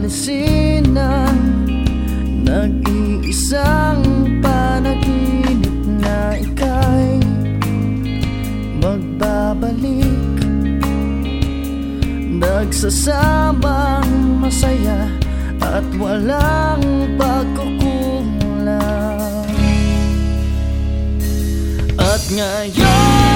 alisin na Nag-iisang panaginip na ika'y Magbabalik. Nagsasamang masaya At walang pagkukulang. At ngayon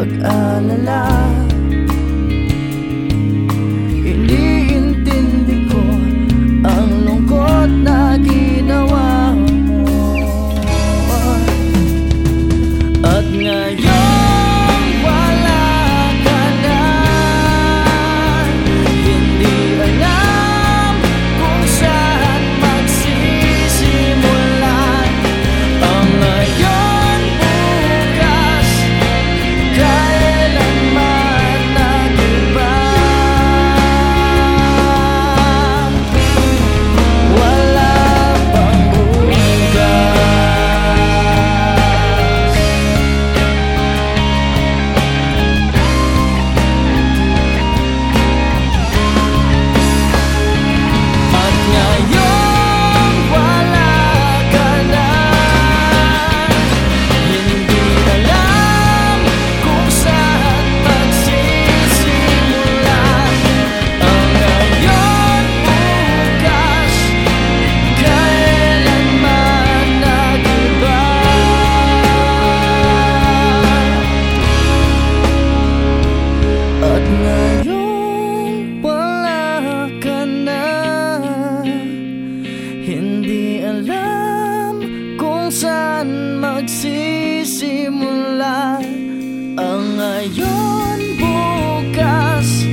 Huwag alala saan magsisimula ang ayon bukas.